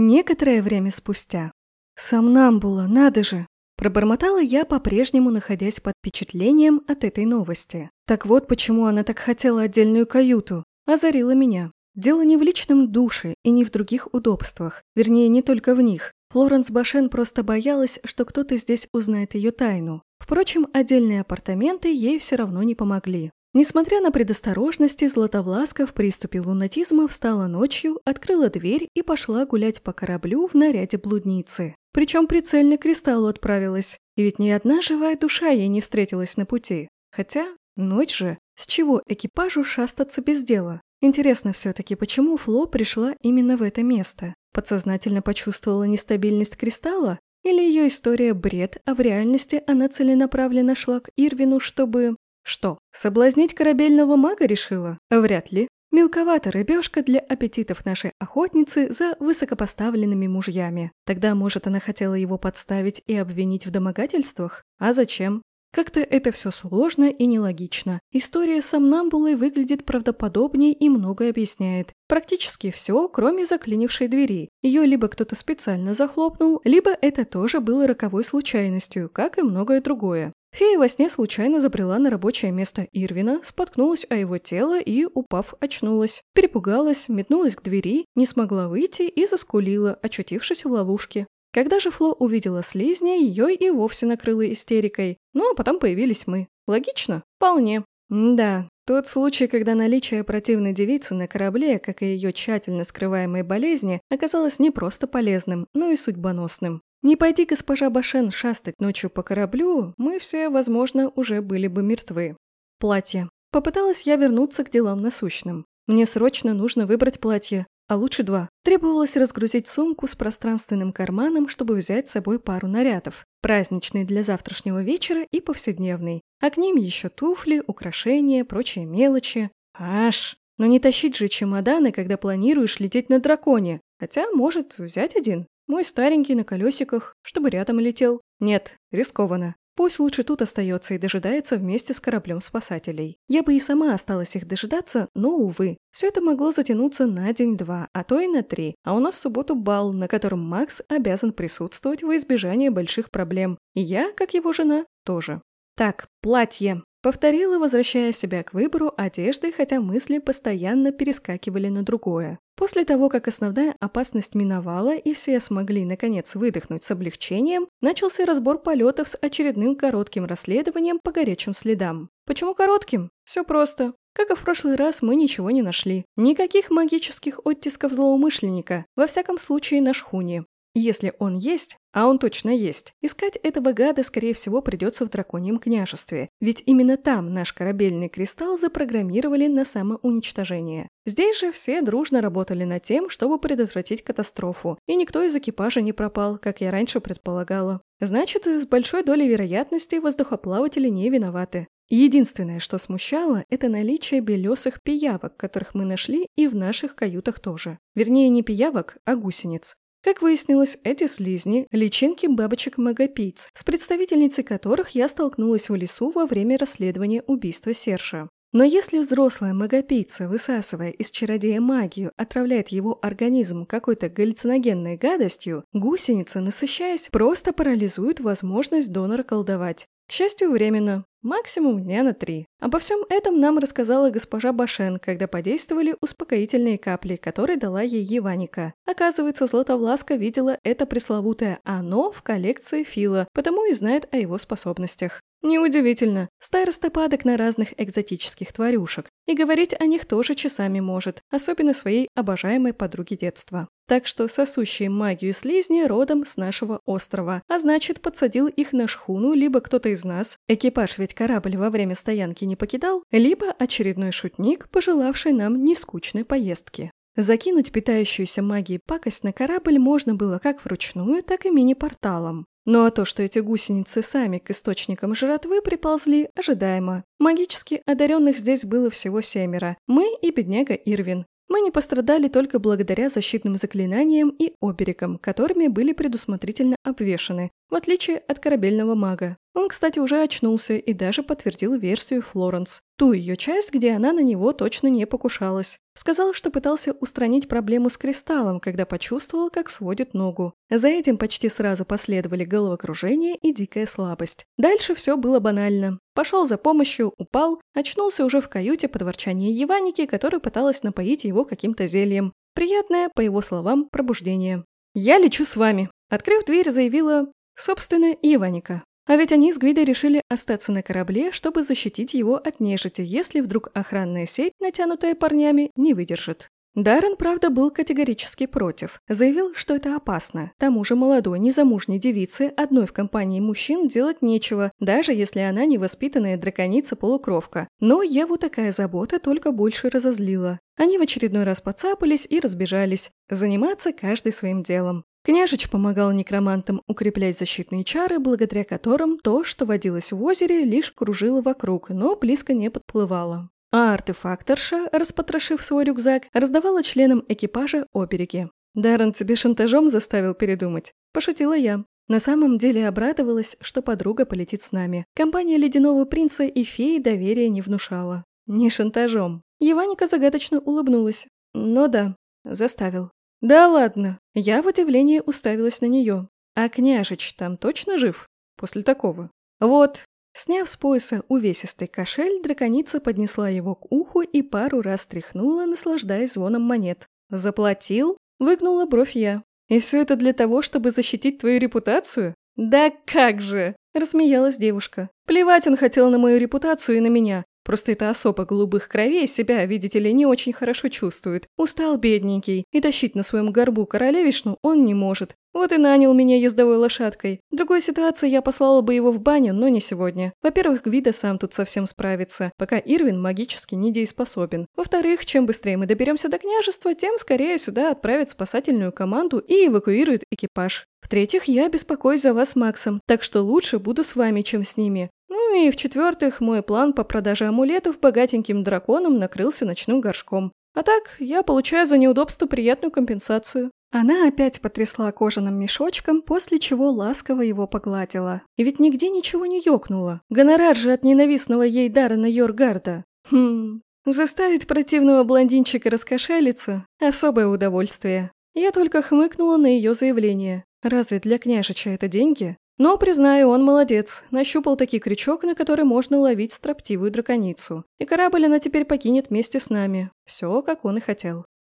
Некоторое время спустя. «Сомнамбула, надо же!» Пробормотала я, по-прежнему находясь под впечатлением от этой новости. Так вот почему она так хотела отдельную каюту. Озарила меня. Дело не в личном душе и не в других удобствах. Вернее, не только в них. Флоренс Башен просто боялась, что кто-то здесь узнает ее тайну. Впрочем, отдельные апартаменты ей все равно не помогли. Несмотря на предосторожности, Златовласка в приступе лунатизма встала ночью, открыла дверь и пошла гулять по кораблю в наряде блудницы. Причем прицельно к кристаллу отправилась. И ведь ни одна живая душа ей не встретилась на пути. Хотя, ночь же, с чего экипажу шастаться без дела? Интересно все-таки, почему Фло пришла именно в это место? Подсознательно почувствовала нестабильность кристалла? Или ее история бред, а в реальности она целенаправленно шла к Ирвину, чтобы... Что, соблазнить корабельного мага решила? Вряд ли. Мелковата рыбешка для аппетитов нашей охотницы за высокопоставленными мужьями. Тогда, может, она хотела его подставить и обвинить в домогательствах? А зачем? Как-то это все сложно и нелогично. История с сомнамбулой выглядит правдоподобнее и многое объясняет. Практически все, кроме заклинившей двери. Ее либо кто-то специально захлопнул, либо это тоже было роковой случайностью, как и многое другое. Фея во сне случайно забрела на рабочее место Ирвина, споткнулась о его тело и, упав, очнулась. Перепугалась, метнулась к двери, не смогла выйти и заскулила, очутившись в ловушке. Когда же Фло увидела слизня, ее и вовсе накрыла истерикой. Ну, а потом появились мы. Логично? Вполне. Да, тот случай, когда наличие противной девицы на корабле, как и ее тщательно скрываемой болезни, оказалось не просто полезным, но и судьбоносным. Не пойди госпожа Башен шастать ночью по кораблю, мы все, возможно, уже были бы мертвы. Платье. Попыталась я вернуться к делам насущным. Мне срочно нужно выбрать платье, а лучше два. Требовалось разгрузить сумку с пространственным карманом, чтобы взять с собой пару нарядов. Праздничный для завтрашнего вечера и повседневный. А к ним еще туфли, украшения, прочие мелочи. Аж! Но не тащить же чемоданы, когда планируешь лететь на драконе. Хотя, может, взять один. Мой старенький на колесиках, чтобы рядом летел. Нет, рискованно. Пусть лучше тут остается и дожидается вместе с кораблем спасателей. Я бы и сама осталась их дожидаться, но, увы, все это могло затянуться на день-два, а то и на три, а у нас в субботу бал, на котором Макс обязан присутствовать во избежание больших проблем. И я, как его жена, тоже. Так, платье. Повторила, возвращая себя к выбору одежды, хотя мысли постоянно перескакивали на другое. После того, как основная опасность миновала и все смогли наконец выдохнуть с облегчением, начался разбор полетов с очередным коротким расследованием по горячим следам. Почему коротким? Все просто. Как и в прошлый раз, мы ничего не нашли. Никаких магических оттисков злоумышленника, во всяком случае на шхуне. Если он есть, а он точно есть, искать этого гада, скорее всего, придется в драконьем княжестве, ведь именно там наш корабельный кристалл запрограммировали на самоуничтожение. Здесь же все дружно работали над тем, чтобы предотвратить катастрофу, и никто из экипажа не пропал, как я раньше предполагала. Значит, с большой долей вероятности воздухоплаватели не виноваты. Единственное, что смущало, это наличие белесых пиявок, которых мы нашли и в наших каютах тоже. Вернее, не пиявок, а гусениц. Как выяснилось, эти слизни – личинки бабочек-магопийц, с представительницей которых я столкнулась в лесу во время расследования убийства Серша. Но если взрослая магопийца, высасывая из чародея магию, отравляет его организм какой-то галлюциногенной гадостью, гусеница, насыщаясь, просто парализует возможность донора колдовать. К счастью, временно. Максимум дня на три. Обо всем этом нам рассказала госпожа Башен, когда подействовали успокоительные капли, которые дала ей Еваника. Оказывается, Златовласка видела это пресловутое «оно» в коллекции Фила, потому и знает о его способностях. Неудивительно. Староста падок на разных экзотических тварюшек. И говорить о них тоже часами может, особенно своей обожаемой подруге детства. Так что сосущие магию слизни родом с нашего острова, а значит подсадил их на шхуну либо кто-то из нас, экипаж ведь корабль во время стоянки не покидал, либо очередной шутник, пожелавший нам нескучной поездки. Закинуть питающуюся магией пакость на корабль можно было как вручную, так и мини-порталом. Ну а то, что эти гусеницы сами к источникам жратвы приползли, ожидаемо. Магически одаренных здесь было всего семеро. Мы и бедняга Ирвин. Мы не пострадали только благодаря защитным заклинаниям и оберегам, которыми были предусмотрительно обвешаны. в отличие от корабельного мага. Он, кстати, уже очнулся и даже подтвердил версию Флоренс. Ту ее часть, где она на него точно не покушалась. Сказал, что пытался устранить проблему с кристаллом, когда почувствовал, как сводит ногу. За этим почти сразу последовали головокружение и дикая слабость. Дальше все было банально. Пошел за помощью, упал, очнулся уже в каюте под ворчание Еваники, которая пыталась напоить его каким-то зельем. Приятное, по его словам, пробуждение. «Я лечу с вами», — открыв дверь, заявила, собственно, Еваника. А ведь они с Гвидой решили остаться на корабле, чтобы защитить его от нежити, если вдруг охранная сеть, натянутая парнями, не выдержит. Даррен, правда, был категорически против. Заявил, что это опасно. К тому же молодой, незамужней девице одной в компании мужчин делать нечего, даже если она невоспитанная драконица-полукровка. Но Еву такая забота только больше разозлила. Они в очередной раз поцапались и разбежались. Заниматься каждый своим делом. Княжич помогал некромантам укреплять защитные чары, благодаря которым то, что водилось в озере, лишь кружило вокруг, но близко не подплывало. А артефакторша, распотрошив свой рюкзак, раздавала членам экипажа обереги. «Даррен тебе шантажом заставил передумать?» – пошутила я. На самом деле обрадовалась, что подруга полетит с нами. Компания Ледяного Принца и феи доверия не внушала. Не шантажом. Еваника загадочно улыбнулась. Но да, заставил. «Да ладно!» Я в удивлении уставилась на нее. «А княжич там точно жив? После такого?» «Вот!» Сняв с пояса увесистый кошель, драконица поднесла его к уху и пару раз тряхнула, наслаждаясь звоном монет. «Заплатил?» – выгнула бровь я. «И все это для того, чтобы защитить твою репутацию?» «Да как же!» – рассмеялась девушка. «Плевать он хотел на мою репутацию и на меня. Просто эта особа голубых кровей себя, видите ли, не очень хорошо чувствует. Устал бедненький, и тащить на своем горбу королевишну он не может. Вот и нанял меня ездовой лошадкой. В другой ситуации я послала бы его в баню, но не сегодня. Во-первых, Гвида сам тут совсем справится, пока Ирвин магически недееспособен. Во-вторых, чем быстрее мы доберемся до княжества, тем скорее сюда отправят спасательную команду и эвакуируют экипаж. В-третьих, я беспокоюсь за вас Максом, так что лучше буду с вами, чем с ними. Ну и в-четвертых, мой план по продаже амулетов богатеньким драконам накрылся ночным горшком. А так, я получаю за неудобство приятную компенсацию. Она опять потрясла кожаным мешочком, после чего ласково его погладила. И ведь нигде ничего не ёкнуло. Гонорар же от ненавистного ей Даррена Йоргарда. Хм, заставить противного блондинчика раскошелиться – особое удовольствие. Я только хмыкнула на ее заявление. Разве для княжича это деньги? Но, признаю, он молодец. Нащупал таки крючок, на который можно ловить строптивую драконицу. И корабль она теперь покинет вместе с нами. Все, как он и хотел.